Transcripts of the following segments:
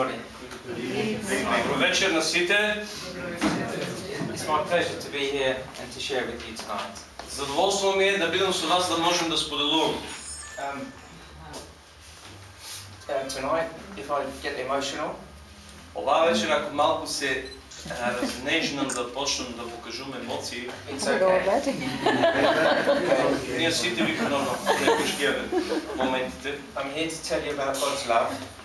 everybody. Добро вечер на сите. It's my pleasure to be here and to share with you tonight. Задоволство ми е да бидам со вас да можем да споделувам. Um, uh, tonight, if I get emotional, Оваа вечер ако малку се разнежнам да почнам да покажувам емоции, it's okay. ние сите викаме на некој ќе моментите. I'm here to tell you about God's love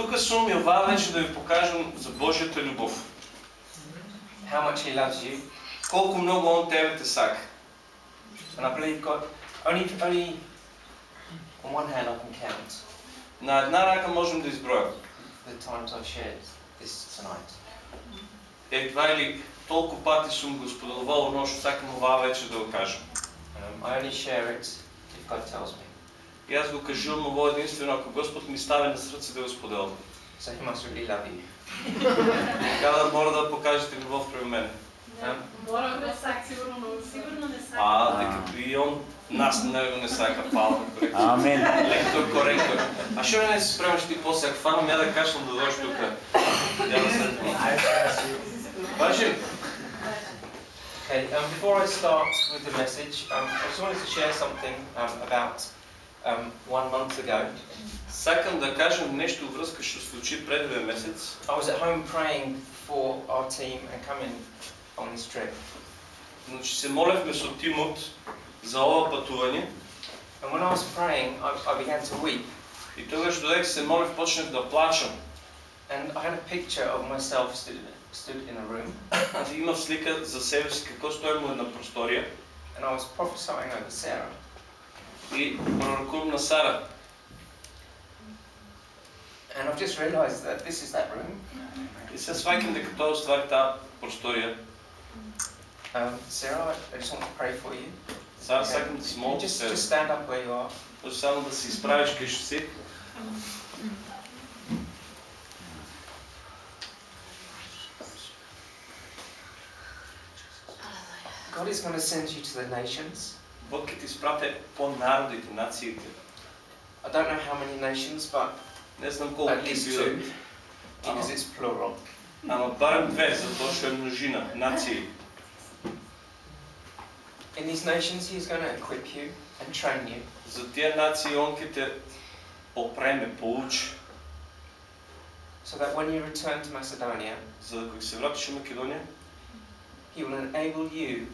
Тука сум и оваа вечер да ви покажам за Божјата љубов. how much He loves you. Колку многу Он тебе те сака. And I believe God, only, only on one hand I can count На една рака можем да избројам. the times I've shared this tonight. Едва или толку пати сум го споделувал оно што сакам оваа вечер да го кажам. Um, I only share it if God tells me. И аз го кажувам ово единствено ако Господ ми стави на срце да го споделам. Love you. Така да мора да покажете љубов према мене. Um, Мора да сак, сигурно, но сигурно не сак. А, дека и он нас него не сака, фала коректор. Амен. Лектор, коректор. А што не се спремаш ти после, ако фанам ја да кашлам да да се Важи? Okay, um, before I start with the message, um, I just wanted to share something um, about um, one month ago. Сакам да кажам нешто врска што случи пред две месец. I was at home praying for our team and coming on this trip. Значи се молевме со тимот за ова патување And when I was praying, I, I began to weep. и тогаш додека се молев почнав да плачам. And I had a picture of myself stood, stood in a room, И имав слика за себе си како стоим во една просторија and I was prophesying over Sarah. и пророкувам на Сара. And I've just realised that this is that room. И се сваќам дека тоа ствари таа просторија. Um, Sarah, I just want to pray for you. Сара, Okay. сакам да се Can you молам just, се. just stand up where you are. Може само да се изправиш кај што си. God is going to send you to the nations. Бог ќе ти спрате по народите, нациите. I don't know how many nations, but Не знам колку at ќе least бидат, two, because it's plural. ама барем две, затоа што е множина, нации. In these nations, He's going to equip you and train you За тие нации он ќе те опреме, поучи, so that when you return to Macedonia, за да кога се вратиш во Македонија, He will enable you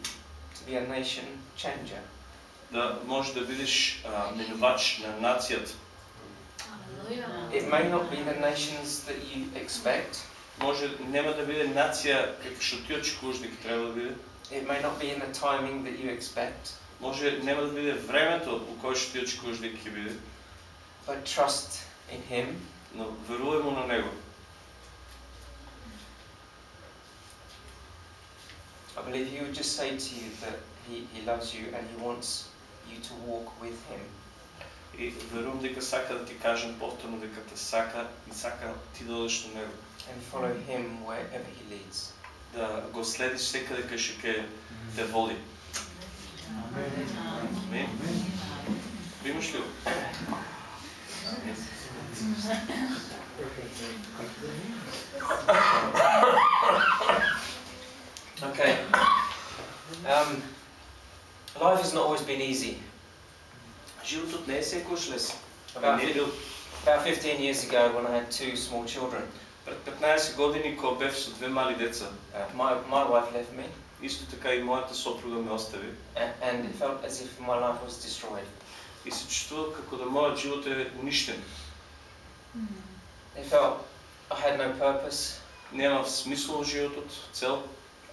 to be a nation changer. Да можеш да бидеш а, на нацијата. It may not be the nations that you expect, Може нема да биде нација како што ти очекуваш дека треба да биде. it may not be in the timing that you expect, Може нема да биде времето во кое ти очекуваш дека ќе биде, but trust in Him но верувај му на него. I believe He would just say to you that He, he loves you and He wants you to walk with Him. И верувам дека сака да ти кажем повторно дека те сака и сака ти да одеш до него. and follow Him wherever He leads. Да го следиш секаде кај што ќе те води. Амин. Примаш ли го? Okay. Um, life has not always been easy. Животот не е секојаш лесен. About, Не е бил about 15 years ago, when I had two small children, пред 15 години кога бев со две мали деца. uh, my, my wife left me, Исто така и мојата сопруга ме остави. and, and it felt as if my life was destroyed. И се чувствував како да мојот живот е уништен. It felt I had no purpose. Немав смисол во животот, цел.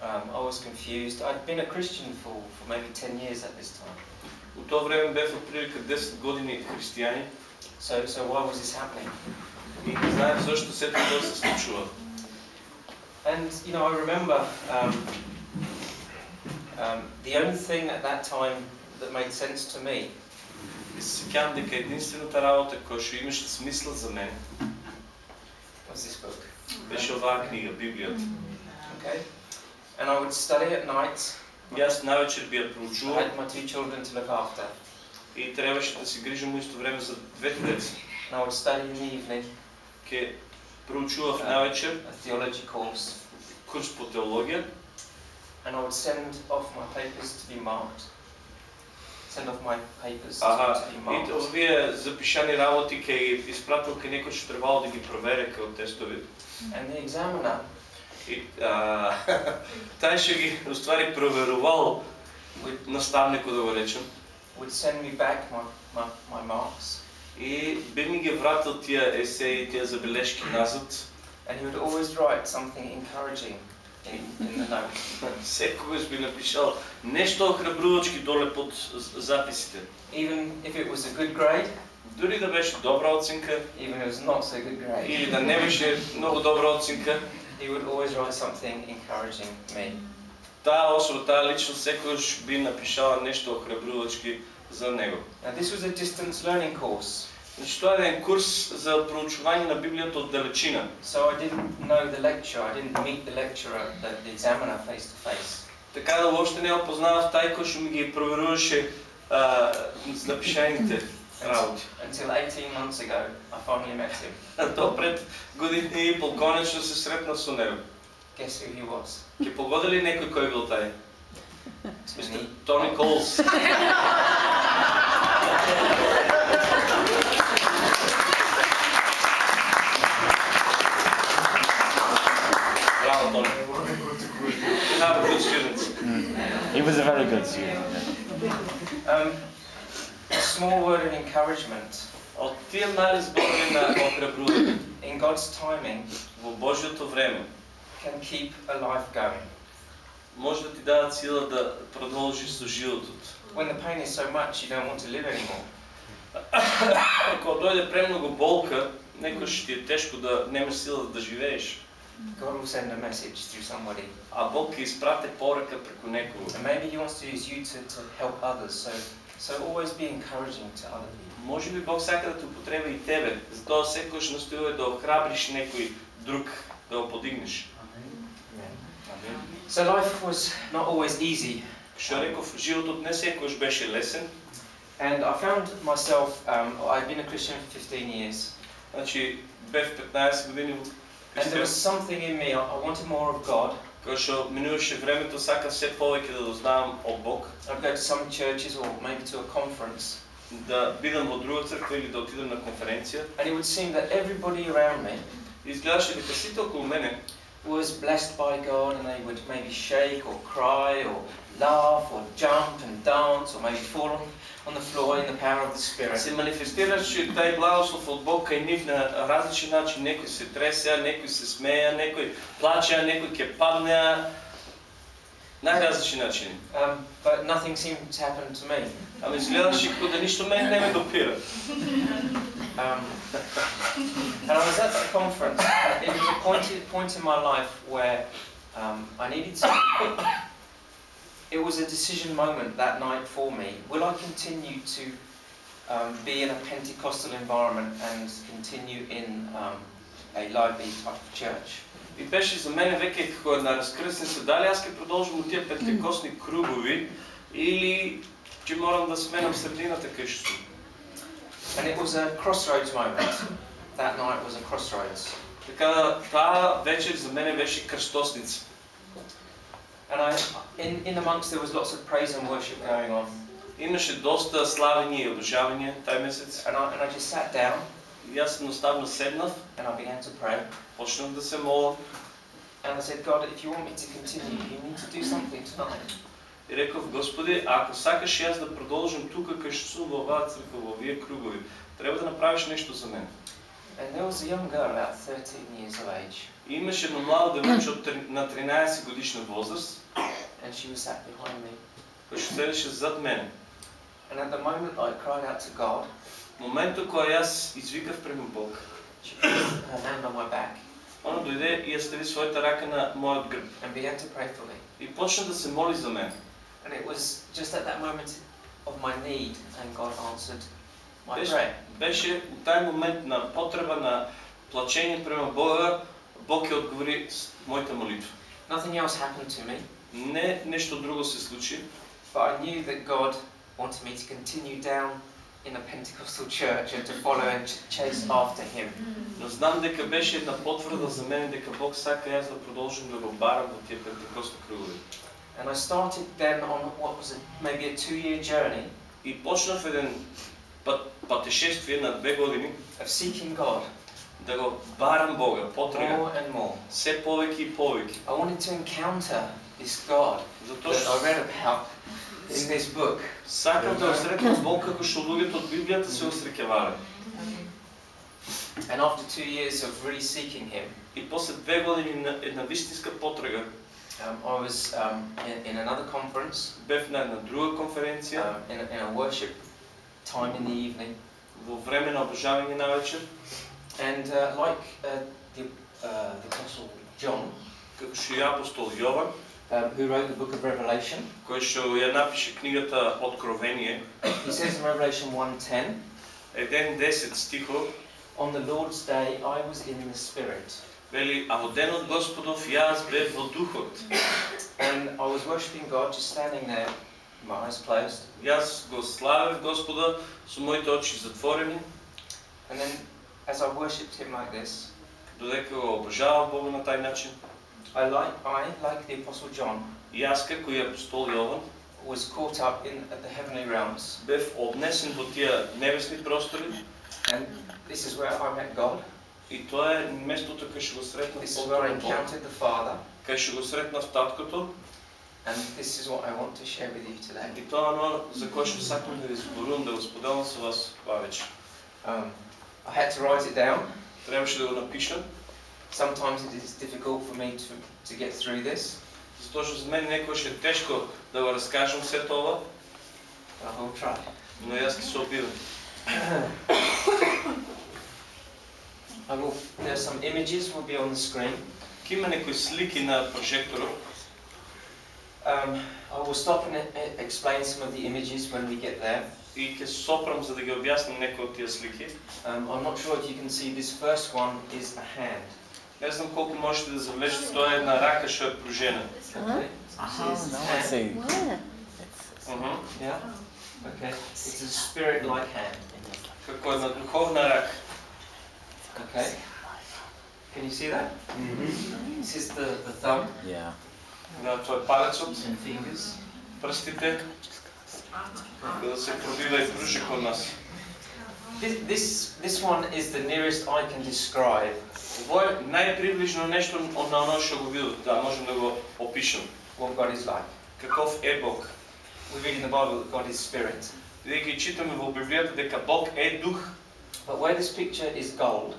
Um, I was confused. I'd been a Christian for, for maybe 10 years at this time. Во тоа време бев отприлика 10 години христијани So, so why was this happening? и не знаев зашто сето тоа се случува. And you know, I remember um, um, the only thing at that time that made sense to me И се сеќавам дека единствената работа која што имаше смисла за мене was this book. беше оваа книга, Библијата. Okay, and I would study at night. И аз навечер би ја I проучувал had my two children to look after, и требаше да се грижам у исто време за двете деца. and I would study in the evening. Ке проучував Да. навечер a theology course, курс по теология and I would send off my papers to be marked. Send off my papers Аха, to be и marked. овие запишани работи ке ги испратил ке некој што требало да ги провере као тестови. And the examiner И а, тај што ги уствари проверувал would, наставникот да го речем. Would send me back my, my, my marks, и би ми ги вратил тие есеи, тие забелешки назад. and he would always write something encouraging. Секогаш би напишал нешто охрабрувачки доле под записите. Even if it was a good grade, Дури да беше добра оценка. Even if it was not so good grade, или да не беше многу добра оценка, he would always write something encouraging me. таа особа, таа личност секогаш би напишала нешто охрабрувачки за него. Now this was a distance learning course, Значи тоа е еден курс за проучување на Библијата од далечина. so I didn't know the lecture, I didn't meet the lecturer, the, the examiner face to face. Така да въобще не тај кој што ми ги проверуваше а, напишаните работи. Until 18 months ago, I finally met him. То пред години и пол конечно се сретнав со него. Guess who he was? Ќе погоди ли некој кој бил тај? Мистер. Тони Колс. Браво, Тони. He was a very good student. Um, small word of encouragement. Од тие мали зборови на охрабрување In God's timing, во Божјото време can keep a life going. може да ти дадат сила да продолжиш со животот. When the pain is so much, you don't want to live anymore. Кога дојде премногу болка, некош ти е тешко да немаш сила да живееш. God will send a message through somebody. А Бог ќе испрате порака преку некого. And maybe He wants to use you to, to help others. So, so always be encouraging to other people. Може би Бог сака да те употреби и тебе, затоа секојаш настојува да охрабриш некој друг, да го подигнеш. Амин. So life was not always easy. Што реков, животот не секојаш беше лесен. And I found myself, um, I'd been a Christian for 15 years. Значи, бев 15 години во And there was христијан, something in me, I I wanted more of God. кога што минуваше времето, сакав се повеќе да дознавам од Бог, I'd go to some churches or maybe to a conference. да бидам во друга црква или да отидам на конференција. And it would seem that everybody around me Изгледаше дека сите околу мене was blessed by God and they would maybe shake or cry or laugh or jump and dance or maybe fall on, on the floor in the power of the Spirit. се манифестираше тај благослов од Бог кај нив на различни начини. Некои се тресеа, некои се смеа, некои плачеа, некои ќе паднеа. Најразлични начини. Um, but nothing seemed to happen to me. Ама изгледаше како да ништо мене не ме допира. Um, and I was at that conference. and It was a point, point in my life where um, I needed to. It was a decision moment that night for me. Will I continue to um, be in a Pentecostal environment and continue in um, a lively type of church? И беше за мене веќе како една раскрсница, дали аз ќе продолжам од тие пентекосни кругови или ќе морам да сменам средината кај што сум. And it was a crossroads moment. That night was a crossroads. Така да таа вечер за мене беше крстосница. And I, in, in amongst there was lots of praise and worship going on. Имаше доста славење и обожавање тај месец. And I, and I just sat down И аз едноставно седнав, and I began to pray. почнав да се молам And I said, God, if you want me to continue, you need to do something tonight. и реков, Господи, ако сакаш аз да што сум во оваа црква, во овие кругови, треба да направиш нешто за мене. And there was a young girl, about 13 years of age, И имаше едно младо девојче од три- на 13 годишна возраст, and she was sat behind me. кој што седеше зад мене. And at the moment I cried out to God, Моментот кога јас извикав према Бог, she put her hand on my back она дојде и ја стави својата рака на мојот грб and began to pray for me. и почна да се моли за мене. And it was just at that moment of my need, and God answered Prayer. Беше у тај момент на потреба на плачење према Бога, Бог ја одговори с мојата молитва. Nothing else happened to me, Не нешто друго се случи, but I knew that God wanted me to continue down in a Pentecostal church and to follow and ch- chase after him. Но знам дека беше една потврда за мене дека Бог сака јас да продолжам да го барам во тие пентекостни кругови. And I started then on what was a, maybe a two-year journey И почнав еден пат, патешествие на две години of seeking God да го барам Бога, потрага, more and more. се повеќе и повеќе. I wanted to encounter this God Затоа that I што read about in this book. сакам да го сретнам Бог како што луѓето од Библијата се осреќавале. And after two years of really seeking Him, И после две години на една вистинска потрага, um, I was um, in, in another conference, бев на една друга конференција, um, in, a, in a worship time in the evening, во време на обожавање на вечер, and uh, like uh, the, uh, the Apostle John, како што и апостол Јован, um, who wrote the book of Revelation, кој што ја напише книгата Откровение, he says in Revelation 1:10, еден 10 стихов, "On the Lord's day I was in the Spirit, вели, а во денот Господов јас бев во духот. and I was worshiping God, just standing there, my eyes closed, Јас го славев Господа со моите очи затворени, and then as I worshipped Him like this, додека го обожавав Бога на тај начин. I like I like the Apostle John И Јас како и апостол Јован was caught up in the heavenly realms, бев однесен во тие небесни простори. And this is where I met God. и тоа е местото кај што го сретнав This is where I Бога, encountered the Father, кај што го сретнав таткото and this is what I want to share with you today. и тоа е оно за кое што сакам да ви зборувам, да го споделам со вас ова вечер. Um, I had to write it down. Требаше да го напишам, Sometimes it is difficult for me to, to get through this, затоа што за мен некојаш е тешко да го раскажам се тоа, but I will try. но јас ќе се обидам. I will. There's some images will be on the screen. Ке има некои слики на прожекторот, Um, I will stop and e- explain some of the images when we get there. и ќе сопрам за да ги објаснам некои од тие слики. Um, I'm not sure if you can see this first one is a hand. Не знам колку можете да забележите, тоа е една рака што е пружена. Okay. Oh, This is no, I hand. see. Мгм. Yeah. Okay. It's a spirit-like hand. Како една духовна рака. Okay. Can you see that? This is the, the thumb Yeah. На е палецот, како да се пробива и пружи кон нас. This, this this one is the nearest I can describe Ово е најприближно нешто од на оно што го видов, да можем да го опишем. what God is like. Каков е Бог? We read in the Bible that God is spirit. Бидејќи читаме во Библијата дека Бог е дух, But where this picture is gold,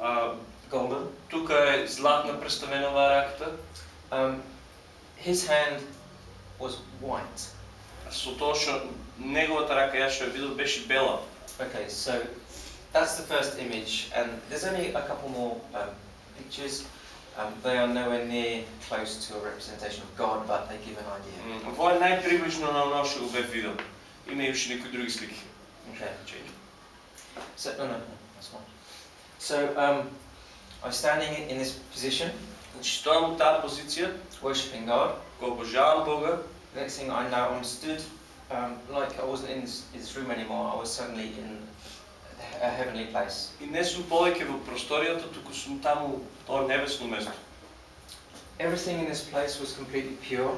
а, golden, тука е златна представена оваа раката, um, his hand was white. со тоа што неговата рака јас што ја видов беше бела. Okay, so that's the first image, and there's only a couple more um, pictures. Um, they are nowhere near close to a representation of God, but they give an idea. М, Ово е најприближно на оно што го бев видел. Има и уште некои други слики. Okay. So no, no, no, that's fine. So um, I'm standing in this position, Значи стојам во таа позиција, worshiping God. го обожавам Бога, The next thing I know, I'm stood um, like I wasn't in this, this room anymore. I was suddenly in a heavenly place. и не сум повеќе во просторијата, туку сум таму тоа небесно место. Everything in this place was completely pure,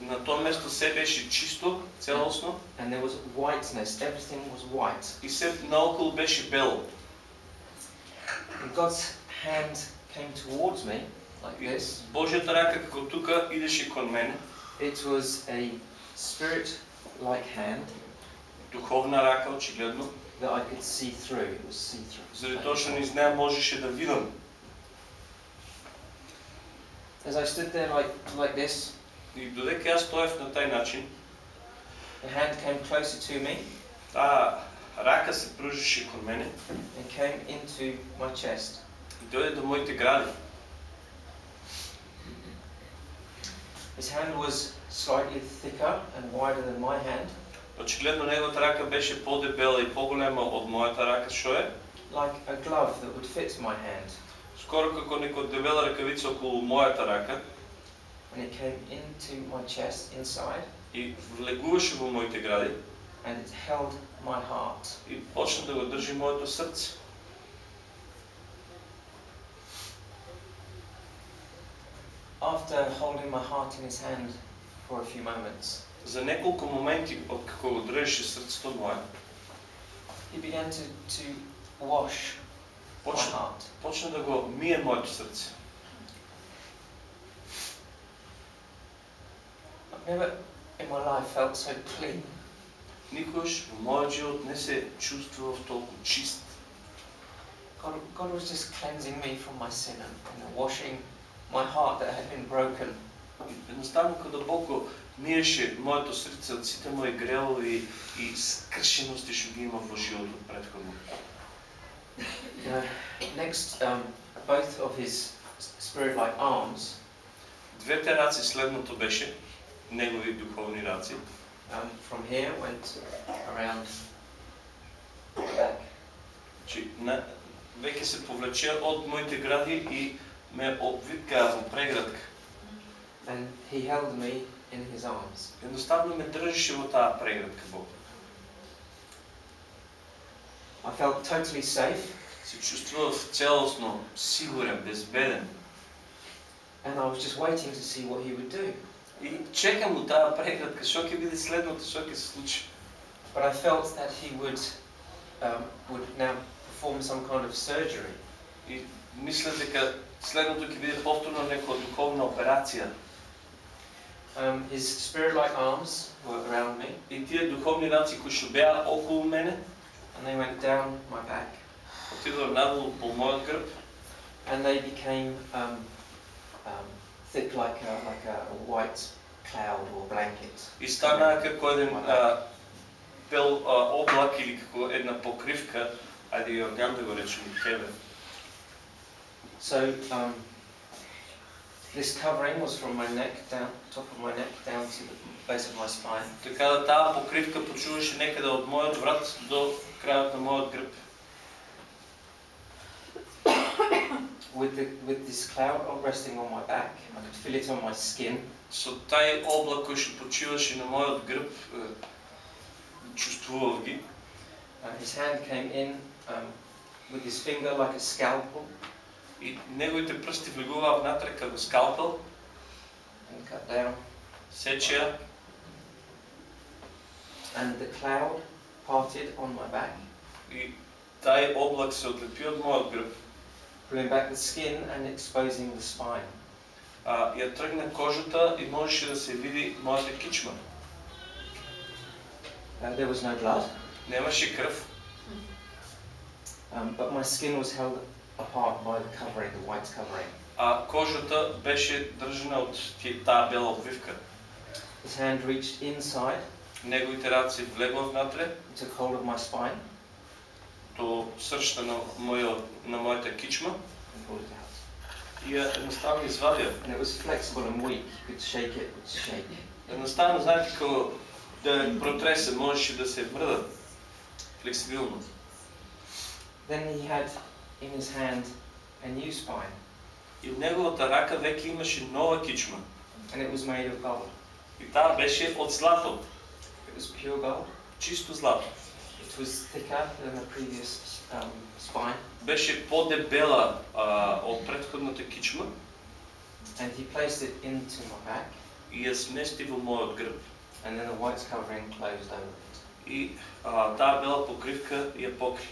На тоа место се беше чисто, целосно and there was whiteness. Everything was white. и се наоколу беше бело. And God's hand came towards me Like this. Божјата рака како тука идеше кон мене, It was a spirit-like hand духовна рака очигледно, that I could see through. It was see-through. заради тоа што низ неа можеше да видам. As I stood there like like this, И додека јас стоев на тај начин, the hand came closer to me таа рака се пружише кон мене and came into my chest. и дојде до моите гради. His hand was slightly thicker and wider than my hand, Очигледно неговата рака беше подебела и поголема од мојата рака, што е? like a glove that would fit my hand. Скоро како некоја дебела ракавица околу мојата рака And it came into my chest inside. и влегуваше во моите гради and it held my heart. и почна да го държи моето сърце. After holding my heart in his hand for a few moments, За неколку моменти, од како го држеше срцето мое, he began to, to wash my почна, heart. почна да го мие моето срце. I've never in my life felt so clean. Никогаш во мојот живот не се чувствував толку чист. God, God was just cleansing me from my sin and, and washing my heart that had been broken. И Едноставно кога Бог миеше моето срце од сите мои грелови и скршености што ги имав во животот претходно. You know, next, um, both of his spirit-like arms Двете раци следното беше, негови духовни раци. um, from here went around the back. Значи, на, веќе се повлече од моите гради и обвитка во преградка. And he held me in his arms. Едноставно ме држеше во таа преградка Бог. I felt totally safe Се чувствував целосно сигурен, безбеден. and I was just waiting to see what he would do. И чекам у таа преградка, што ќе биде следното, што ќе се случи. But I felt that he would, um, would now perform some kind of surgery. И мисля дека следното ќе биде повторно некоја духовна операција. Um, his spirit-like arms were around me И тие духовни раци кои што беа околу мене, and they went down my back отидоа надолу по мојот грб and they became um, um, thick like a, like a, white cloud or blanket. и станаа како еден а, облак или како една покривка, ајде Јордан да го речеме тебе. So um, this covering was from my neck down, top of my neck down to the base of my spine. Така да таа покривка почуваше некаде од мојот врат до крајот на мојот грб. With, the, with this cloud resting on my back, I could feel it on my skin. Со тај облак кој што почиваше на мојот грб, е, чувствував ги. Uh, his hand came in um, with his finger like a scalpel И неговите прсти влегуваа внатре како скалпел, and cut down. сечеа And the cloud parted on my back, и тај облак се отлепи од мојот грб, pulling back the skin and exposing the spine. а, ја тргна кожата и можеше да се види мојата кичма. Uh, there was no blood, Немаше крв, um, but my skin was held apart by the covering, the white covering. а кожата беше држана од ти- таа бела обвивка. His hand reached inside, Неговите раци влегла внатре, took hold of my spine, до сршта на, мојот, на мојата кичма и ја едноставно извадија. And it was flexible and weak. You could shake it, it shake. Едноставно, знаете, како да протресе, можеше да се мрда флексибилно. Then he had in his hand a new spine, И в неговата рака веќе имаше нова кичма. and it was made of gold. И таа беше од злато, It was pure gold. чисто злато. It was thicker than the previous um, spine, Беше подебела а, од претходната кичма and he placed it into my back, и ја смести во мојот грб. and then the white covering closed over it. И а, таа бела покривка ја покри.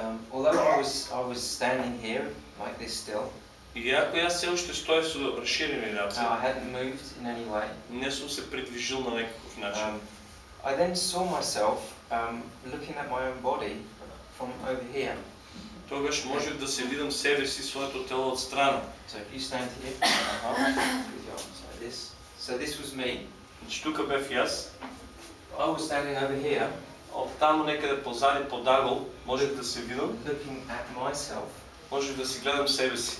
Um, although I was I was standing here like this still, И иако јас се уште стоев со расширени раци, uh, I hadn't moved in any way. не сум се придвижил на некаков начин. Um, I then saw myself um, looking at my own body from over here. Тогаш можев да се видам себе си, своето тело од страна. So if you stand here with your arms like this, so this was me. Значи тука бев јас, I was standing over here, од таму некаде позади подагол можев да се видам, looking at myself, можев да си гледам себе си.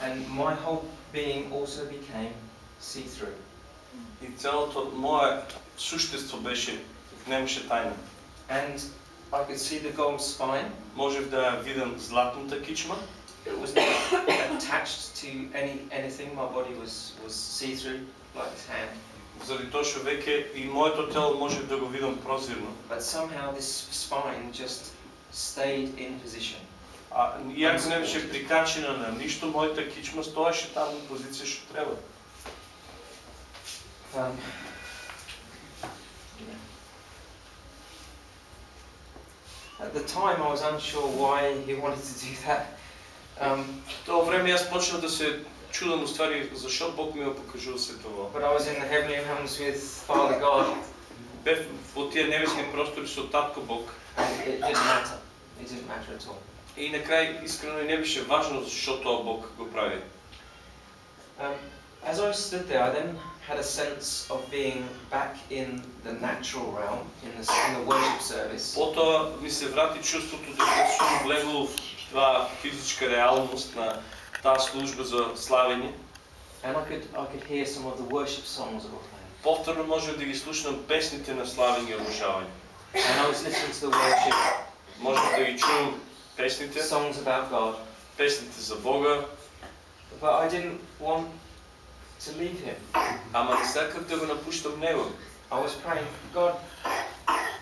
and my whole being also became see-through. И целото мое суштество беше, немаше тајна. And I could see the gold spine, Можев да ја видам златната кичма it was not attached to any anything. My body was was see through like his hand. Заради тоа што веќе и моето тело може да го видам прозирно. But somehow this spine just stayed in position. А иако не беше прикачена на ништо, моята кичма стоеше таму на треба. Um, yeah. At the time, I was unsure why he wanted to do that. Um, В тоа време јас почнав да се чудам уствари зашо Бог ми го покажува се тоа. but I was in the heavenly realms with Father God, Бев во тие небесни простори со татко Бог. And it didn't matter. It didn't matter at all. И на крај искрено не беше важно зашо тоа Бог го прави. Um, as I stood there, I then had a sense of being back in the natural realm, in the, in the worship service. Потоа ми се врати чувството дека сум влегол в таа физичка реалност на таа служба за славење. And I could, I could hear some of the worship songs that were playing. Повторно може да ги слушнам песните на славење и обожавање. And I was listening to the worship Може да ги чувам песните, songs about God, песните за Бога, but I didn't want to leave Him. ама не сакав да го напуштам Него. I was praying, God,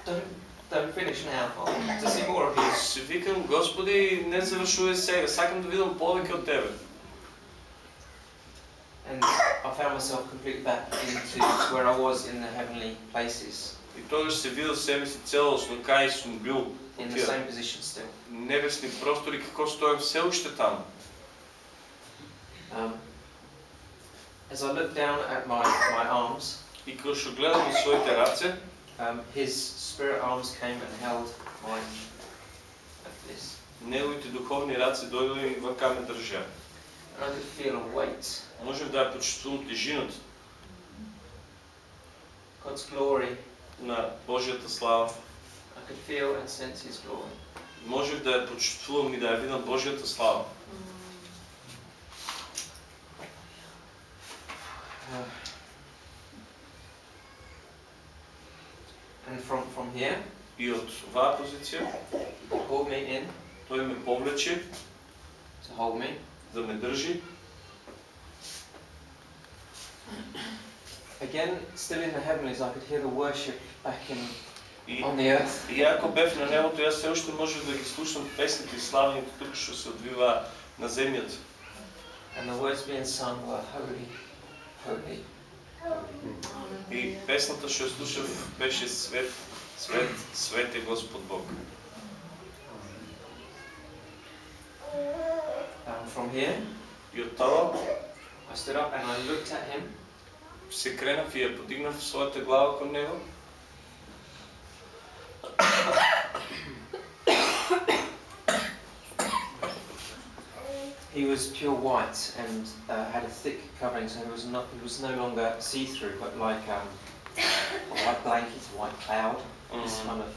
don't, don't finish now. I want to see more of you. Си викам, Господи, не завршувай сега, сакам да видам повеќе од Тебе. And I found myself completely back into where I was in the heavenly places, И тогаш се видел себе си целосно, кај сум бил in the Тие. same position still. небесни простори, како стојам се уште таму. Um, as I looked down at my, my arms, И кога што гледам на своите раце, um, His spirit arms came and held mine like this. неговите духовни раце дојдоа и вака ме држа. And I could feel a weight, Можев да ја почувствувам тежината God's glory. На Божјата слава. I could feel and sense His glory. Можев да ја почувствувам и да ја видам Божјата слава. And from, from here, И од оваа позиција, He pulled me in тој ме повлече to hold me. да ме држи. Again, still in the heavenlies, I could hear the worship back in И on the earth. И ако бев на небото, јас се уште можев да ги слушам песните и славењето тука што се одвива на земјата. And the words being sung were holy, holy. И песната што ја слушав беше свет, свет, свет е Господ Бог. Um, from here, И од тоа I stood up and I looked at him, Се кренав и ја подигнав својата глава кон него. He was pure white and uh, had a thick covering, so he was not. He was no longer see-through, but like um, white blanket, white cloud, this kind of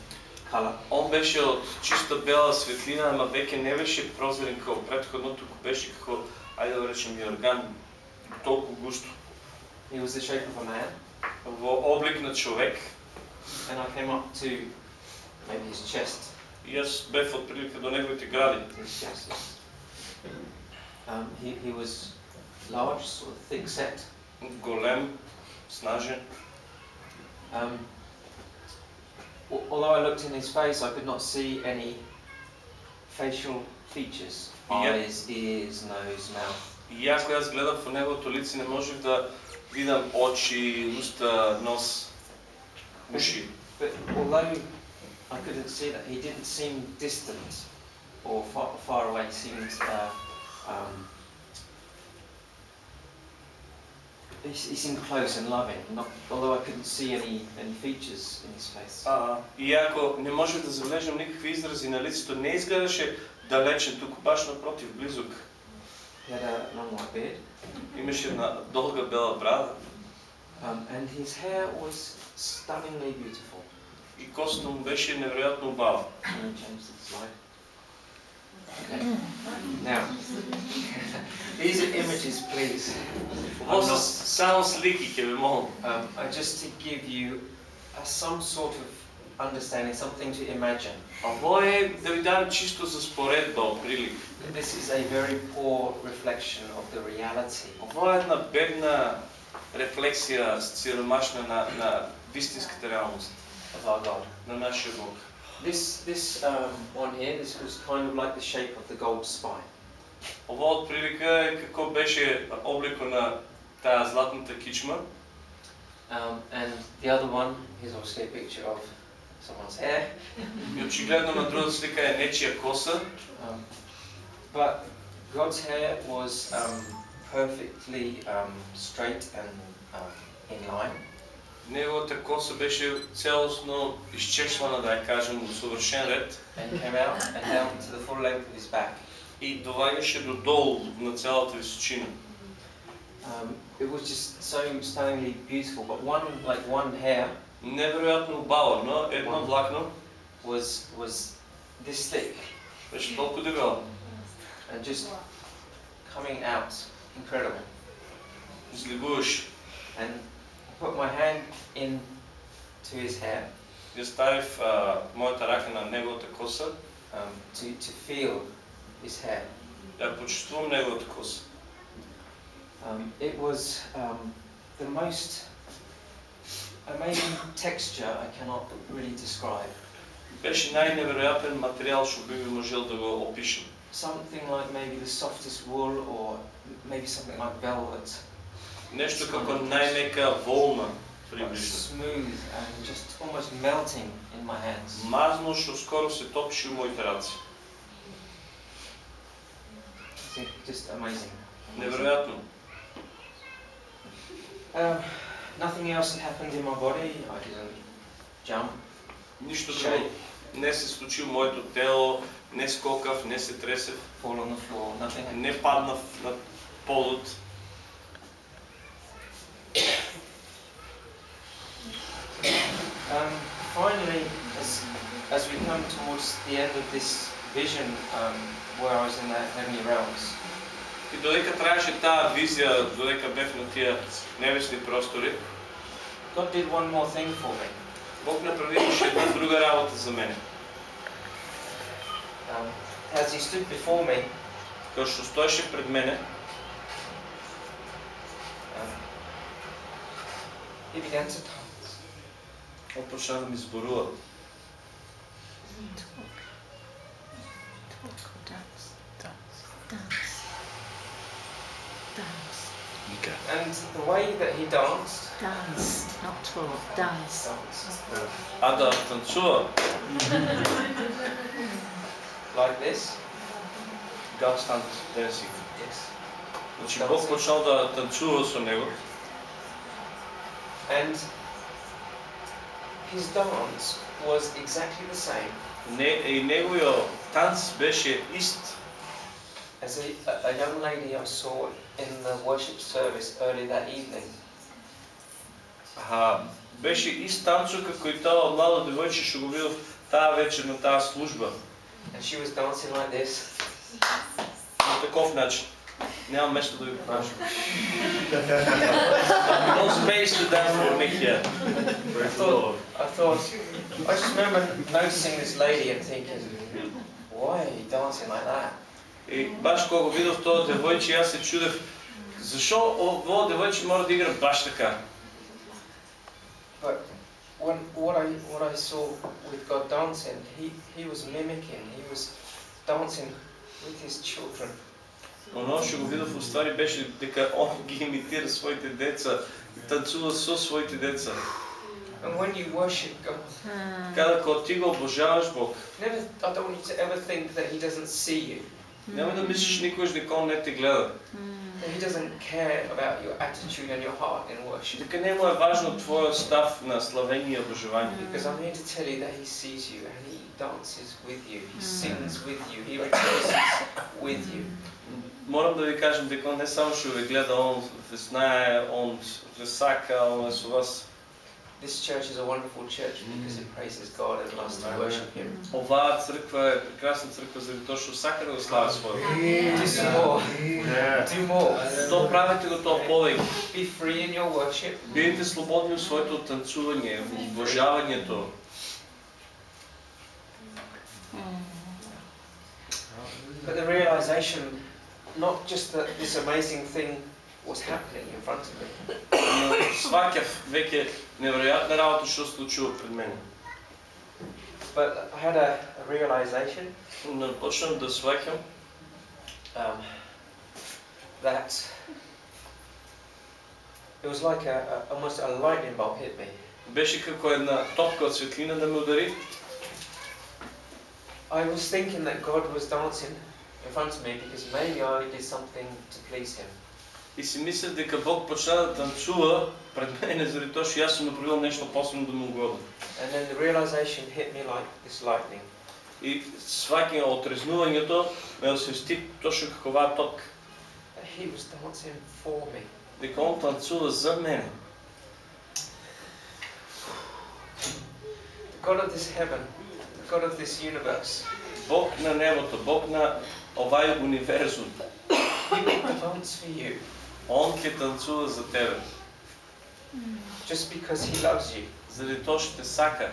colour. Он беше од чиста бела светлина, ама веќе не беше прозрен како претходно, туку беше како, ајде да речем, јорган, толку густо. He was the shape of a man, Во облик на човек, and I came up to maybe his chest. и јас бев отприлика до неговите гради. His chest. yes. Um, he, he was large, sort of thick set. Голем, снажен. Um, al- although I looked in his face, I could not see any facial features Yeah. eyes, ears, nose, mouth. И ја кога јас гледав во неговото лице, не можев да видам очи, уста, нос, уши. But although I couldn't see that, he didn't seem distant or far, far away. He seemed, uh, um, he, he seemed close and loving, not, although I couldn't see any, any features in his face. А, иако не можев да забележам никакви изрази на лицето, не изгледаше далечен, туку баш напротив, близок. He had a long white beard, Имаше една долга бела брада um, and his hair was stunningly beautiful. и косата му беше невероятно убава. Can you change the slide? Okay. Now, these are images, please. I'm Ovo not- са само слики, ќе ве молам. um, uh, just to give you uh, some sort of understanding, something to imagine. Ово е да ви дам чисто за споредба, прилик. This is a very poor reflection of the reality. Ово е една бедна рефлексија сиромашна на, на вистинската реалност of our God. на нашия Бог. This this um, one here, this was kind of like the shape of the gold spine. Ова од прилика е како беше облико на таа златната кичма. Um, and the other one is obviously a picture of someone's hair. И очигледно на другата слика е нечија коса, Um, but God's hair was um, perfectly um, straight and um, in line. неговата коса беше целосно изчешлана, да ја кажем, во совршен ред and came out and down to the full length of his back. и доваѓаше до долу на целата височина. Um, it was just so stunningly beautiful, but one like one hair Неверојатно убаво, но едно влакно was was this thick беше толку дебело. and just coming out, incredible. Излегуваше. And I put my hand in to his hair Ја ставив а, мојата рака на неговата коса, um, to to feel his hair. да ја почувствувам неговата коса. Um, it was um, the most amazing texture I cannot really describe. Беше најневеројатен материјал што би можел да го опишем. Something like maybe the softest wool or maybe something like velvet. Нешто како најмека волна, but приближно. smooth and just almost melting in my hands. Мазно што скоро се топши у моите раце. It's just amazing. Неверојатно. Um, nothing else had happened in my body. I didn't jump, Ништо shake, друго не се случи у моето тело, не скокав, не се тресев, fall on the floor. Nothing. не паднав на полот. Um, finally, as, as we come towards the end of this vision, um, where I was in the heavenly realms, И додека траеше таа визија, додека бев на тие небесни простори, God did one more thing for me. Бог направи уште една друга работа за мене. Um, as He stood before me, Као што стоеше пред мене, um, He began to dance. он почна да ми зборува. Mika. And the way that He danced, dance, not talk, dance. dance А да танцува, like this. God stand dancing. Yes. Значи Бог почнал да танцува со него. And his dance was exactly the same Не, и неговиот танц беше ист as a, a young lady I saw in the worship service early that evening. А, беше ист танцо како и тоа млада девојче што го видов таа вечер на таа служба. And she was dancing like this. На таков начин. Нямам место да ви покажам. No space to dance for me here. I thought, I thought, I just remember noticing this lady and thinking, why are you dancing like that? И баш кога го видов тоа девојче, јас се чудев зашо ово девојче мора да игра баш така. But when, what I what I saw with God dancing, he, he was mimicking, he was dancing with his children. Оно што го видов уствари беше дека он ги имитира своите деца, танцува со своите деца. And when you worship God, Када кога ти го обожаваш Бог, never I don't want you to ever think that he doesn't see you. нема да мислиш никогаш дека он не те гледа. That he doesn't care about your attitude and your heart in worship. Дека не му е важно твојот став на славење и обожување. Because I'm here to tell you that he sees you and he dances with you, he sings with you, he rejoices with you. Морам да ви кажам дека он не само што ве гледа, он ве знае, он ве сака, он е со вас. This church is a wonderful church because it praises God and loves to worship him. Оваа црква е прекрасна црква заради тоа што сака да го слава својот. Do some more. Do more. Тоа правете го тоа повеќе. Be free in your worship. Бидете слободни во своето танцување, во обожавањето. But the realization, not just that this amazing thing was happening in front of me, Но сваќав веќе неверојатна работа што се случува пред мене. but I had a, a realization Но почнав да сваќам um, that it was like a, a, almost a lightning bolt hit me. беше како една топка од светлина да ме удари. I was thinking that God was dancing in front of me because maybe I did something to please Him. И си мислев дека Бог почна да танцува пред мене заради тоа што јас сум направил нешто посебно да му угодам. And then the realization hit me like this lightning. И сваќање од трезнувањето ме освести точно како оваа топка. That He was dancing for me. Дека он танцува за мене. The God of this heaven, the God of this universe, Бог на небото, Бог на овај универзум. He will dance for you Он ќе танцува за тебе. just because He loves you. Заради тоа што те сака.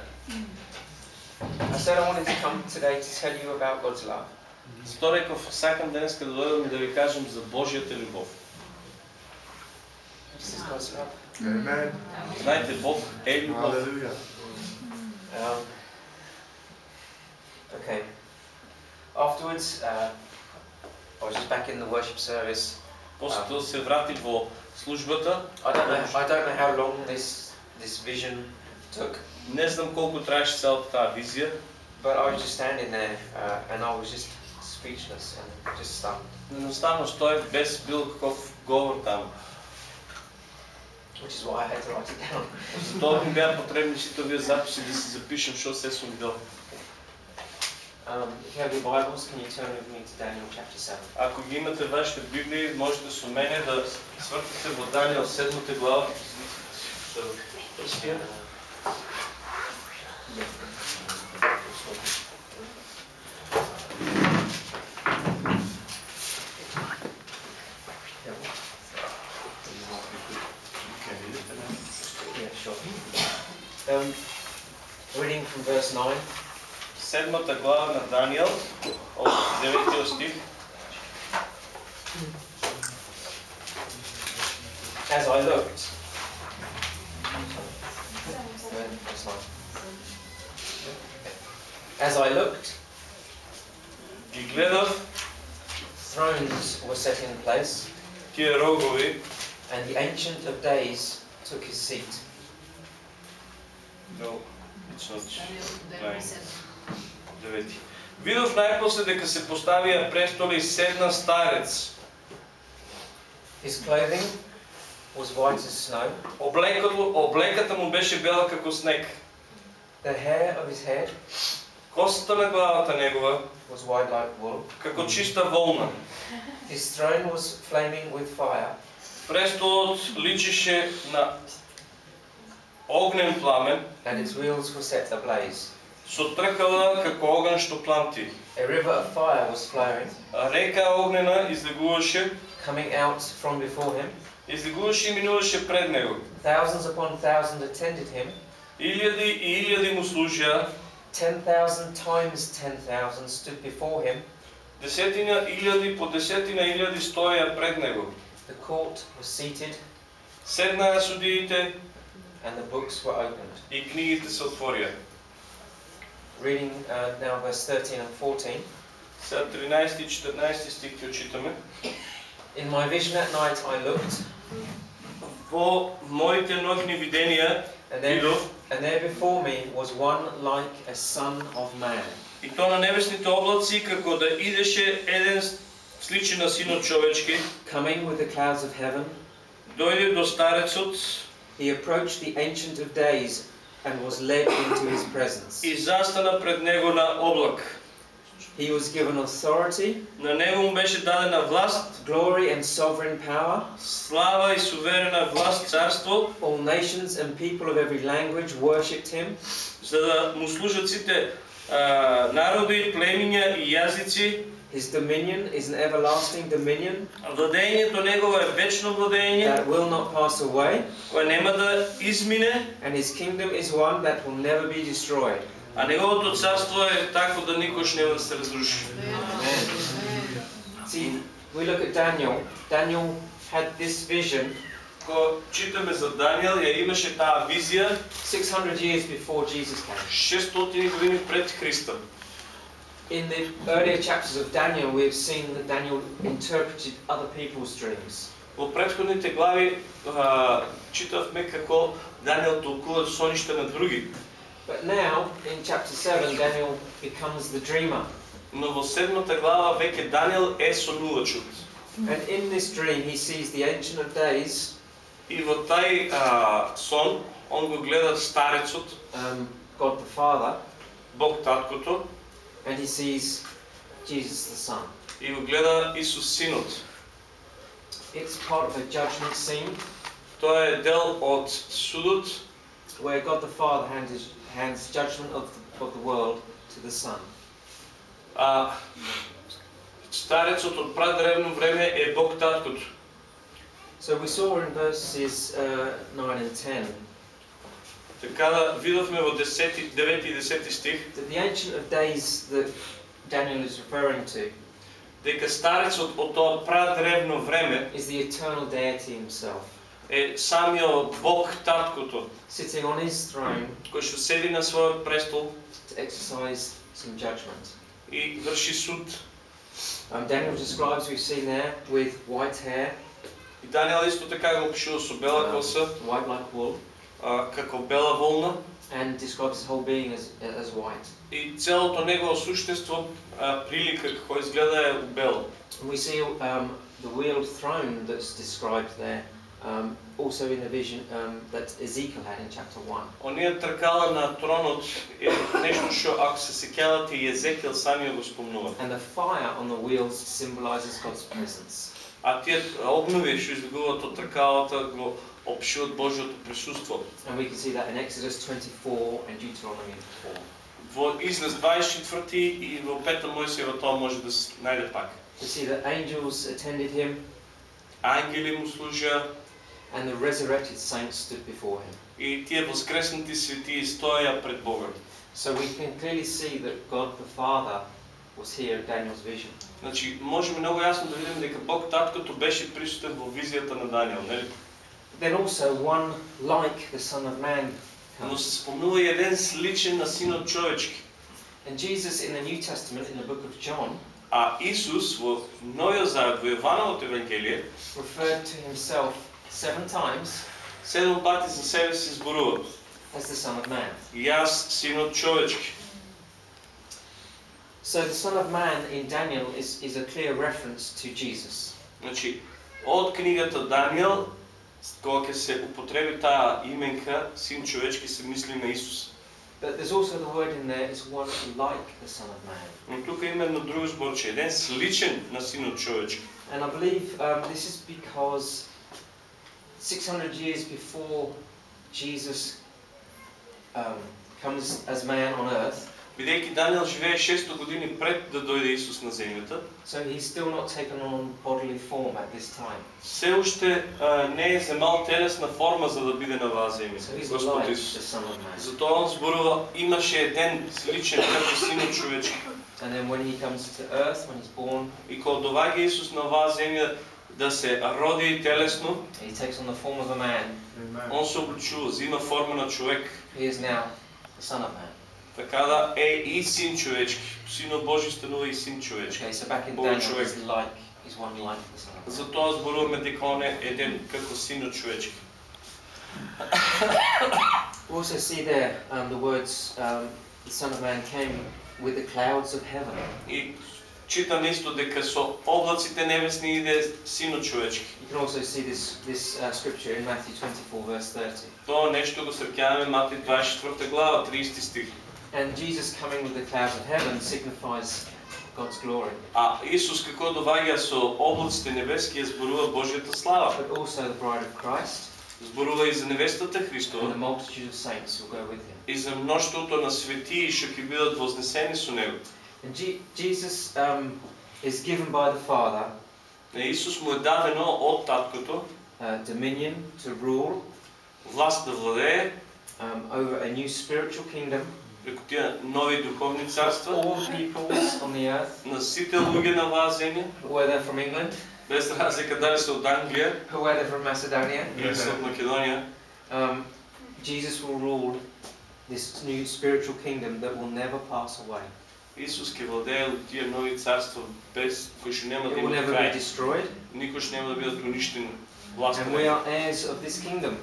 I said I wanted to come today to tell you about God's love. Затоа реков, сакам денеска да дојдам и да ви кажам за Божјата љубов. This is God's love. Amen. Знаете, Бог е љубов. Hallelujah. Um, okay. Afterwards, uh, I was just back in the worship service. После тоа се врати во службата. I don't know. I don't know how long this this vision took, Не знам колку траеше цялата таа визија, but I was just standing there uh, and I was just speechless and just stunned, едноставно стоев без бил каков говор таму. which is why I had to write it down. Затоа ми беа потребни сите овие записи да си запишем што се сум видел. Um, if you have your Bibles, can you turn with me to Daniel chapter 7? Ако ги имате вашите Библии, можете со мене да свртите во Данијел 7 глава. Um, reading from verse 9. седмата глава на Даниел стих. As I looked. As I looked, и гледах, thrones were set in place, тия рогови, and the ancient of days took his seat. No, it's not. Right. 9. Видов најпосле дека се поставија престоли и седна старец. His was as snow. Облекото, облеката му беше бела како снег. The hair of his head Косата на главата негова was white like wool. Како чиста волна. His throne was flaming with fire. Престолот личеше на огнен пламен. And its wheels were set ablaze. со тркала како оган што пламти. A river of fire was flowing, А Река огнена излегуваше, coming out from before him. излегуваше и минуваше пред него. Thousands upon thousands attended him. Илјади и илјади му служија, Ten thousand times ten thousand stood before him. десетина илјади по десетина илјади стоја пред него. The court was seated, Седнаа судиите and the books were opened. и книгите се отворија. Reading uh, now verse 13 and 14. Сега 13 и 14 стих ќе очитаме. In my vision at night I looked, Во моите ногни виденија and there, видов, and there before me was one like a son of man. и то на небесните облаци како да идеше еден сличен на синот човечки, Coming with the clouds of heaven, дојде до старецот he approached the Ancient of Days and was led into his presence. и застана пред него на облак. He was given authority, На него му беше дадена власт, glory, and sovereign power. слава и суверена власт, царство, All nations and people of every language worshipped him. за да му служат сите а, народи, племиња и јазици. His dominion is an everlasting dominion Владењето негово е вечно владење, that will not pass away, кое нема да измине and his kingdom is one that will never be destroyed. А неговото царство е такво да никош нема да се разруши. See, we look at Daniel. Daniel had this vision Ако читаме за Даниел, я имаше тази визия 600 years before Jesus came. 600 години пред Христа. In the earlier chapters of Daniel, we have seen that Daniel interpreted other people's dreams. Во предходните глави а, читавме како Даниел толкува соништа на други. But now, in chapter 7, Daniel becomes the dreamer. Но во седмата глава веќе Даниел е сонувачот. And in this dream, he sees the Ancient of Days, И во тај а, сон, он го гледа старецот, um, God the Father, Бог таткото, and he sees Jesus the Son. и го гледа Исус Синот. It's part of a judgment scene Тоа е дел од судот, where God the Father hands, hands judgment of the, of the world to the Son. а старецот од прадревно време е Бог таткото. So we saw in verses uh, 9 and 10 Така да видовме во 10, 9 и 10 стих that the Ancient of Days that Daniel is referring to дека старецот од тоа прадревно време is the eternal deity himself, е самиот Бог таткото, sitting on his throne кој што седи на својот престол to exercise some judgment. и врши суд. Um, Daniel describes, we've seen there, with white hair, И Даниел исто така го опишува со бела um, коса, white like wool, како бела волна and describes his whole being as, as white. и целото негово суштество а, прилика како изгледа е бело. And we see um, the wheeled throne that's described there, um, also in the vision um, that Ezekiel had in chapter 1. Оние тркала на тронот е нешто што ако се сеќавате и Езекил самиот го спомнува. And the fire on the wheels symbolizes God's presence. А тие огнови што излегуваат од тркалата го опишуваат Божјото присуство. And we can see that in Exodus 24 and Deuteronomy 4. Во Излез 24 и во Пета Мојсева тоа може да се најде пак. We see that angels attended him Ангели му служеа and the resurrected saints stood before him. и тие воскреснати светии стоја пред Бога. So we can clearly see that God the Father was here in Daniel's vision. Значи, можеме многу јасно да видиме дека Бог таткото беше присутен во визијата на Даниел, нели? Then also one like the Son of Man Но comes. се спомнува и еден сличен на синот човечки. And Jesus in the New Testament, in the book of John, А Исус во Новиот Завет, во Јовановото Евангелие, referred to himself seven times седум пати за себе си зборува. as the Son of Man. Јас, синот човечки. So the Son of Man in Daniel is, is a clear reference to Jesus. Значи, од книгата Даниел, кога ќе се употреби таа именка, син човечки, се мисли на Исус. But there's also the word in there is one like the Son of Man. Но тука има едно друго зборче, еден сличен на синот човечки. And I believe um, this is because 600 years before Jesus um, comes as man on earth, Бидејќи Даниел живее 600 години пред да дојде Исус на земјата, so he's still not taken on bodily form at this time. се уште не е земал телесна форма за да биде на оваа земја. Господ Исус. Затоа он зборува, имаше еден сличен како синот човечки. And then when he comes to earth, when he's born, И кога доаѓа Исус на оваа земја да се роди телесно, he takes on the form of a man. он се обличува, зима форма на човек. He is now the Son of Man. Така да е и син човечки. Синот Божи станува и син човечки. Okay, so back in Born Daniel, човек. he's like, he's one like the Son of Man. Затоа зборуваме дека он е еден како синот човечки. We also see there um, the words, um, the Son of Man came with the clouds of heaven. И читам исто дека со облаците небесни иде синот човечки. You can also see this, this uh, scripture in Matthew 24, verse 30. Тоа нешто го среќаваме Матеј 24 глава, 30 стих. And Jesus coming with the clouds of heaven signifies God's glory, А Исус како доаѓа со облаците небески ја зборува Божјата слава. but also the bride of Christ Зборува и за невестата and the Христова multitude of saints who go with him. и за мноштвото на светии што ќе бидат вознесени со него. And Je- Jesus um, is given by the Father На Исус му е дадено од таткото uh, dominion to rule власт да владее um, over a new spiritual kingdom Преку тие нови духовни царства, all peoples on the earth, на сите луѓе на оваа земја, whether from England, без разлика дали се од Англија whether from Macedonia, или се од Македонија, um, Jesus will rule this new spiritual kingdom that will never pass away. Исус ќе владее од тие нови царства без кои што нема да be крај. Никош нема да бидат уништени. And we are heirs of this kingdom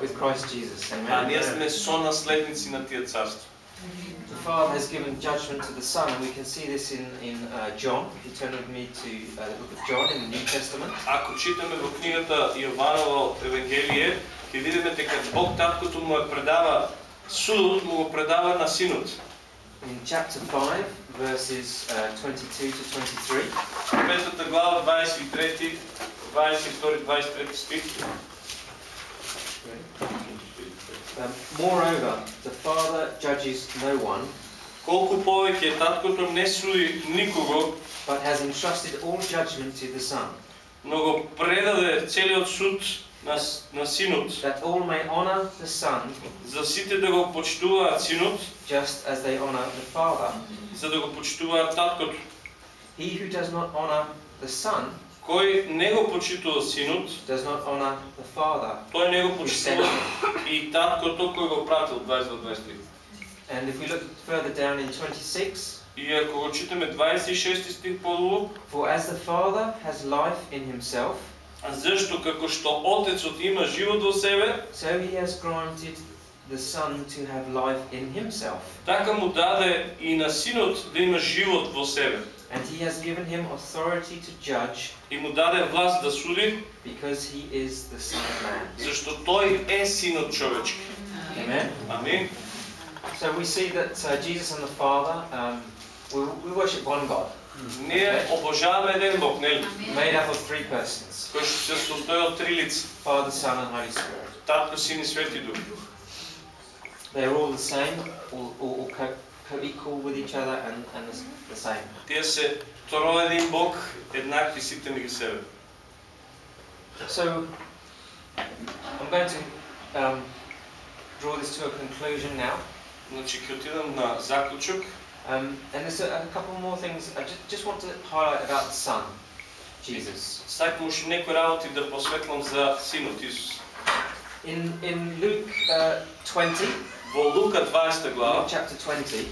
with Christ Jesus. А ние сме сонаследници на тие царства. The Father has given judgment to the Son, and we can see this in, in uh, John. If you turn with me to uh, the book of John in the New Testament. Ако читаме во книгата Јованово Евангелие, ќе видиме дека Бог таткото му е предава судот, му го предава на синот. In chapter 5, verses uh, 22 to 23, Петата глава 23, 22, 23 стих. um, Moreover, the Father judges no one, Колку повеќе таткото не суди никого, but has entrusted all judgment to the Son, но го предаде целиот суд на, на синот, that all may honor the Son за сите да го почитуваат синот, just as they honor the Father. за да го почитуваат таткото. He who does not honor the Son Кој не го почитува синот, does not honor the Father. тој не го почитува и таткото кој го пратил 22-23. And if we look further down in 26, И ако го читаме 26 стих подолу, For as the Father has life in himself, зашто како што Отецот има живот во себе, so he has granted the Son to have life in himself. така му даде и на Синот да има живот во себе. And he has given him authority to judge И му даде власт да суди, because he is the Son of Man. зашто тој е Синот човечки. Amen. Амин. So we see that uh, Jesus and the Father, um, we, we worship one God, Ние обожаваме еден Бог, нели? made up of three persons Кој што се состои од три лица. Father, Son, and Holy Spirit. Татко, Син и Свети Дух. They're all the same, all, all, all co- co-equal with each other and, and the, the same. Тие се троедин Бог, еднакви сите меѓу себе. So I'm going to um, draw this to a conclusion now. Значи ќе отидам на заклучок. Um, and there's a, a couple more things I just, just want to highlight about the Son, Jesus. Сакам уште некои работи да посветлам за Синот Исус. In, in Luke uh, 20, Во Лука 20 Luke глава chapter 20,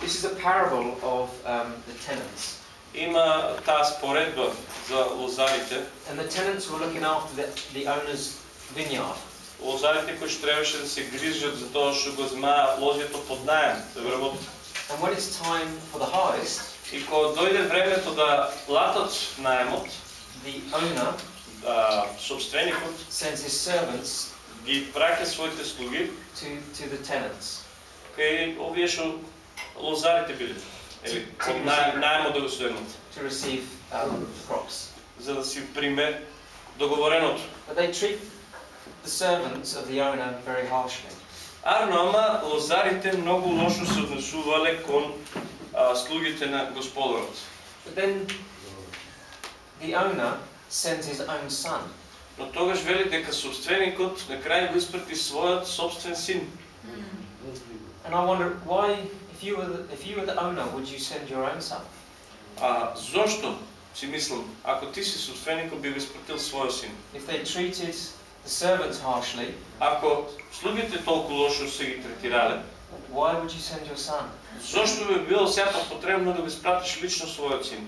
this is a parable of um, the tenants. има таа споредба за лозарите. And the tenants were looking after the, the owner's vineyard. Лозарите кои што требаше да се грижат за тоа што го земаа лозјето под наем, да го работат. And when it's time for the harvest, И кога дојде времето да платат наемот, the owner а, собственикот sends his servants ги праќа своите слуги to, to the tenants. кај овие што лозарите биле. Или под наем, наемот да го сведнат, to receive um, crops. за да си приме договореното. But they treat the servants of the owner very harshly. Арно, ама лозарите многу лошо се однесувале кон а, слугите на господарот. But then the owner sends his own son. Но тогаш вели дека собственикот на крај го испрати својот собствен син. And I wonder why, if you were the, if you were the owner, would you send your own son? А зошто си мислам, ако ти си собственикот би го испратил својот син? If they treated the servants harshly, Ако слугите толку лошо се ги третирале, why would you send your son? зошто би било сепак потребно да го испратиш лично својот син?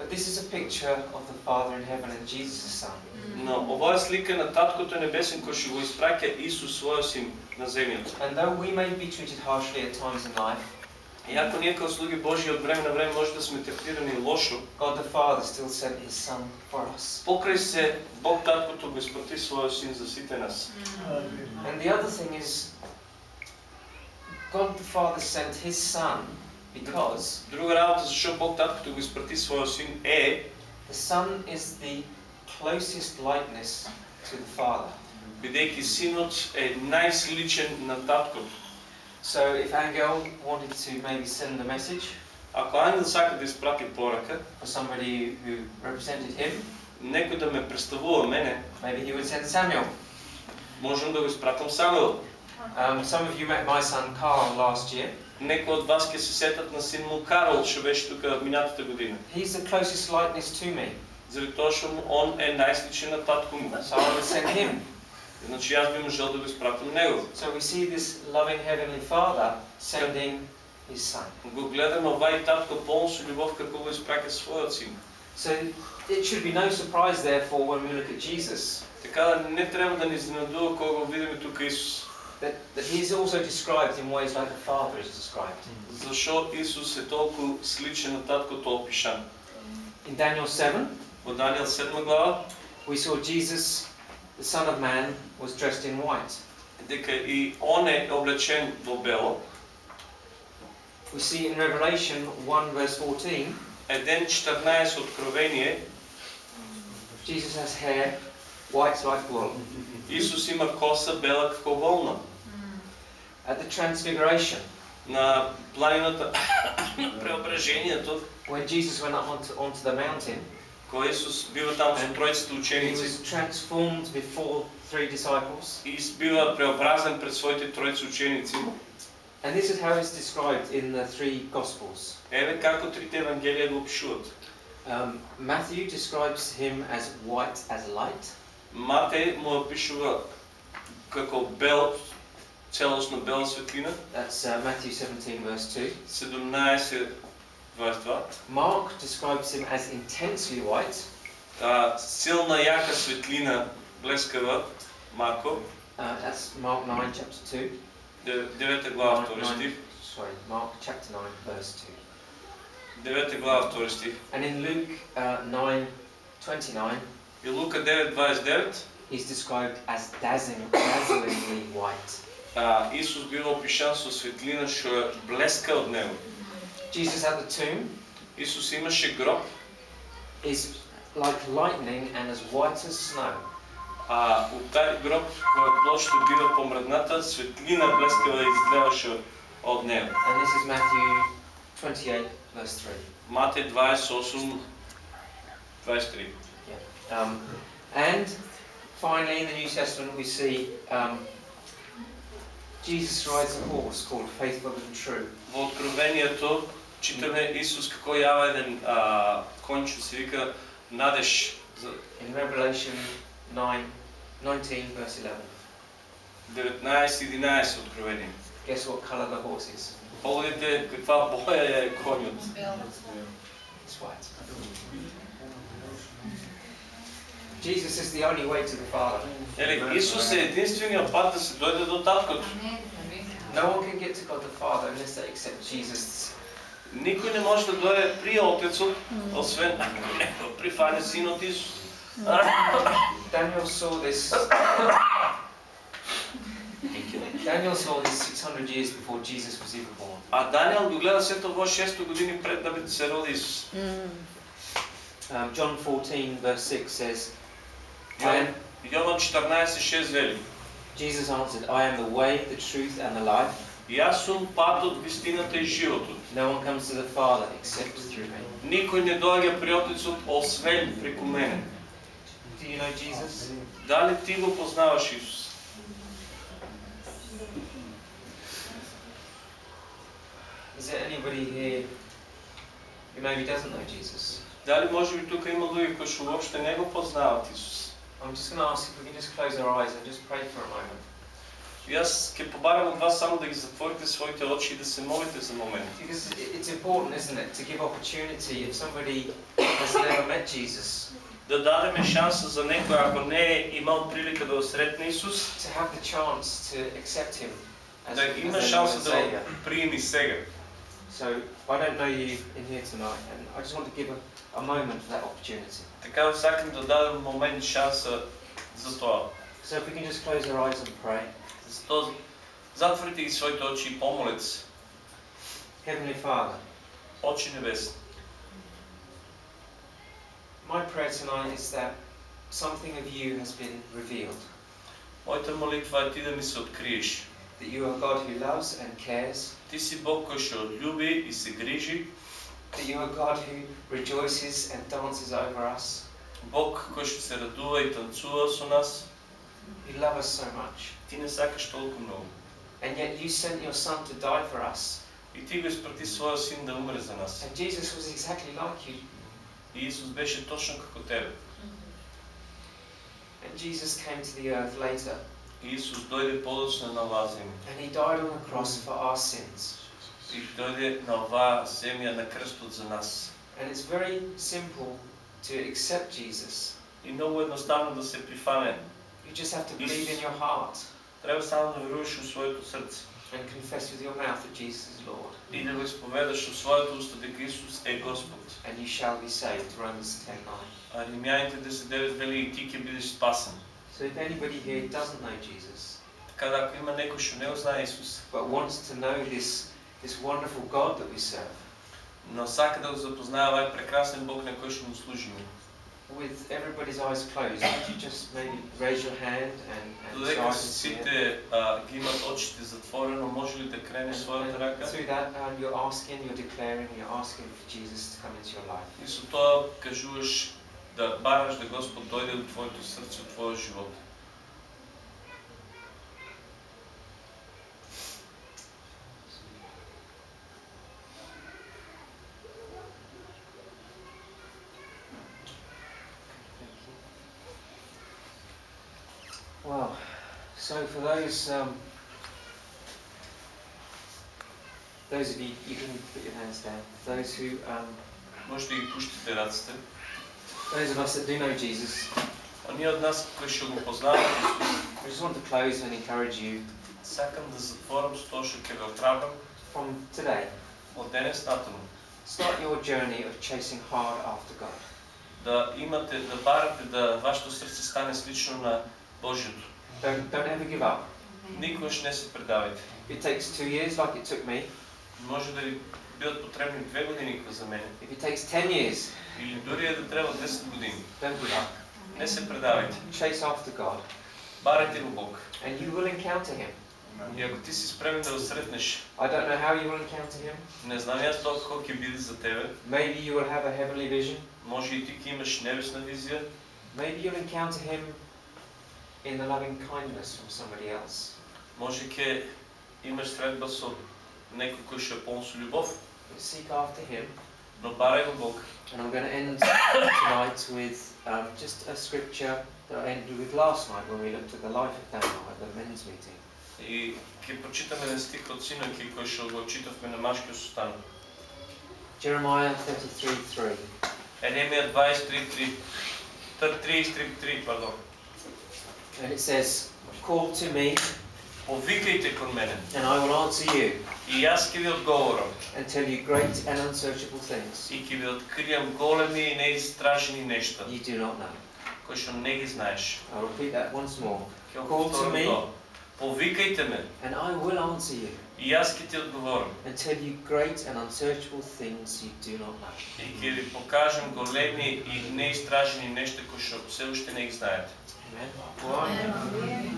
But this is a picture of the Father in heaven and Jesus' son. Но ова е слика на таткото небесен кој што го испраќа Исус својот син на земјата. And though we may be treated harshly at times in life, И ако ние како слуги Божи од време на време може да сме третирани лошо, God the Father still sent his son for us. покрај се Бог таткото го испрати својот син за сите нас. And the other thing is, God the Father sent his son because Друга работа зашо Бог таткото го испрати својот син е the son is the closest likeness to the Father. бидејќи синот е најсличен на таткото. So if Angel wanted to maybe send a message Ако ангел сака да испрати порака, for somebody who represented him, некој да ме представува мене, maybe he would send Samuel. можам да го испратам Самуил. Um, some of you met my son Carl last year. Некои од вас ќе се сетат на син му Карол, што беше тука минатата година. He's the closest likeness to me, Заради тоа што он е најсличен на татко му. so I would send him. Значи јас би можел да го испратам него. So we see this loving heavenly Father sending his son. Го гледаме овај татко полн со љубов како го испраќа својот син. So it should be no surprise, therefore, when we look at Jesus, Така да не треба да ни изненадува кога го видиме тука Исус. that, that he's also described in ways like the Father is described. Зашо Исус е толку сличен на таткото опишан? In Daniel 7, Во Данијел 7 глава we saw Jesus, the Son of Man, was dressed in white. дека и он е облечен во бело. We see in Revelation 1, verse 14, Еден 14 откровение, Jesus has hair white like wool. Исус има коса бела како волна. At the Transfiguration, На планината на преображението, when Jesus went up onto, onto the mountain, кога Исус бива таму со тројцата he ученици was transformed before three disciples. и бива преобразен пред своите тројци ученици. And this is how it's described in the three Gospels. Еве како трите евангелија го опишуваат. Um, Matthew describes him as white as light. Матеј му опишува како бел, целосно бела светлина, That's uh, Matthew 17, verse 2. 17, 22. Mark describes him as intensely white. А, силна јака светлина, блескава, Марко, Uh, that's Mark 9, chapter 2. де- девета глава, Nine- втори nine- стих. sorry, Mark chapter 9, verse 2. Девета глава, втори стих. And in Luke uh, 9, 29, И Лука 9.29, he's described as dazzling, dazzlingly white. А, Исус бива опишан со светлина што е блеска од него. Jesus at the tomb Исус имаше гроб, is like lightning and as white as snow. а од тај гроб која площ што бива помрдната, светлина блескава излеваше од него. And this is Matthew 28, verse 3. Матеј 28, 23. Um, and finally, in the New Testament, we see um, Jesus rides a horse called Faithful and True. Во Откровението читаме Исус како јава еден а, конј што се вика Надеж. За In Revelation 9, 19, verse 11. 19-11 Откровение. Guess what colour the horse is? Погодите каква боја е конјот. It's white. Jesus is the only way to the Father. Еле, Исус е единствениот пат да се дојде до таткото. No one can get to God the Father unless they accept Jesus. Никој не може да дојде при Отецот, освен ако не го прифане Синот Исус. Daniel saw this. Daniel saw this 600 years before Jesus was even born. А Данијел го гледа сето во 600 години пред да се роди Исус. Um, John 14, verse 6 says, Јован 14.6 вели. Jesus answered, I am the way, the truth, and the life. Јас сум патот, вистината и животот. No one comes to the Father except through me. Никој не доаѓа при Отецот освен преку мене. Do you know Jesus? Дали ти го познаваш Исус? Is there anybody here who maybe doesn't know Jesus? Дали може би тука има луѓе кои што уопште не го познаваат Исус? I'm just going to ask if we can just close our eyes and just pray for a moment. Јас ќе побарам од вас само да ги затворите своите очи и да се молите за момент. Because it- it's important, isn't it, to give opportunity if somebody has never met Jesus, Да дадеме шанса за некој ако не е имал прилика да го сретне Исус, to have the chance to accept Him as, да as има their Lord шанса and да Savior. го прими сега. So I don't know you in here tonight, and I just want to give a, a moment for that opportunity. Така да сакам да дадем момент шанса за тоа. So if we can just close our eyes and pray. Затоа затворите ги своите очи и помолете се. Heavenly Father, Очи небесни. my prayer tonight is that something of you has been revealed. Мојата молитва е ти да ми се откриеш. That you are God who loves and cares. Ти си Бог кој што љуби и се грижи, That you are God who rejoices and dances over us. Бог кој што се радува и танцува со нас. You love us so much. Ти не сакаш толку многу. And yet you sent your son to die for us. И ти го изпрати своя син да умре за нас. And Jesus was exactly like you. И Исус беше точно како тебе. And Jesus came to the earth later. И Исус дојде подоцна на оваа земја. And he died on the cross for our sins. И дојде на оваа земја на крстот за нас. And it's very simple to accept Jesus. И многу едноставно да се прифаме. You just have to believe in your heart Треба само да веруваш во своето срце and confess with your mouth that Jesus is Lord. и да го исповедаш во своето уста дека Исус е Господ. And you shall be saved. Romans 10 9. А Римјаните 10.9 вели и ти ќе бидеш спасен. So if anybody here doesn't know Jesus, Така да ако има некој што не го знае Исус, but wants to know this, this wonderful God that we serve, но сака да овај прекрасен Бог на кој што му служиме. with everybody's eyes closed, would you just maybe raise your hand and, and try Додека to see it? сите а, ги имат очите затворено, може ли да крене својата And рака? through that, um, you're asking, you're declaring, you're asking for Jesus to come into your life. И со тоа кажуваш да бараш да Господ дојде во твоето срце, во твојот живот. So for those um, those of you, you can put your hands down. Those who, um, Може да ги пуштите раците. those of us that do know Jesus, Оние од нас кои што го познаваме I just want to close and encourage you сакам да затворам со тоа што ќе ве отрабам from today. од денес натаму. Start your journey of chasing hard after God. Да имате, да барате да вашето срце стане слично на Божјото. Don't don't ever give up. Никогаш не се предавайте. If it takes two years, like it took me, Може да ви бидат потребни две години како за мене. if it takes ten years, Или дури е да треба 10 години. don't give up. Не се предавайте. Chase after God, Барайте го Бог. and you will encounter Him. И ако ти си спремен да го сретнеш, I don't know how you will encounter Him. не знам јас тоа како ќе биде за тебе. Maybe you will have a heavenly vision. Може и ти ќе имаш небесна визија. Maybe you'll encounter Him in the loving kindness from somebody else. Може ќе имаш средба со некој кој што е полн со љубов. But seek after Him. Но барај го Бог. And I'm going to end tonight with um, just a scripture that I ended with last night when we looked at the life of Daniel at the men's meeting. И ќе прочитаме еден стих од синоќи кој што го читавме на машкиот состан. Jeremiah 33:3. Еремија 23:3. 33:3, пардон. And it says, Call to me, Повикајте кон мене and I will answer you, и јас ќе ви одговорам and tell you great and unsearchable things и ќе ви откријам големи и неистражени нешта you do not know. кои што не ги знаеш. I'll repeat that once more. Ќе го Call to повторам me. тоа. Повикајте ме And I will answer you, и јас ќе ти одговорам and tell you great and unsearchable things you do not know. и ќе ви покажам големи и неистражени нешта кои што се уште не ги знаете. Amen. Well,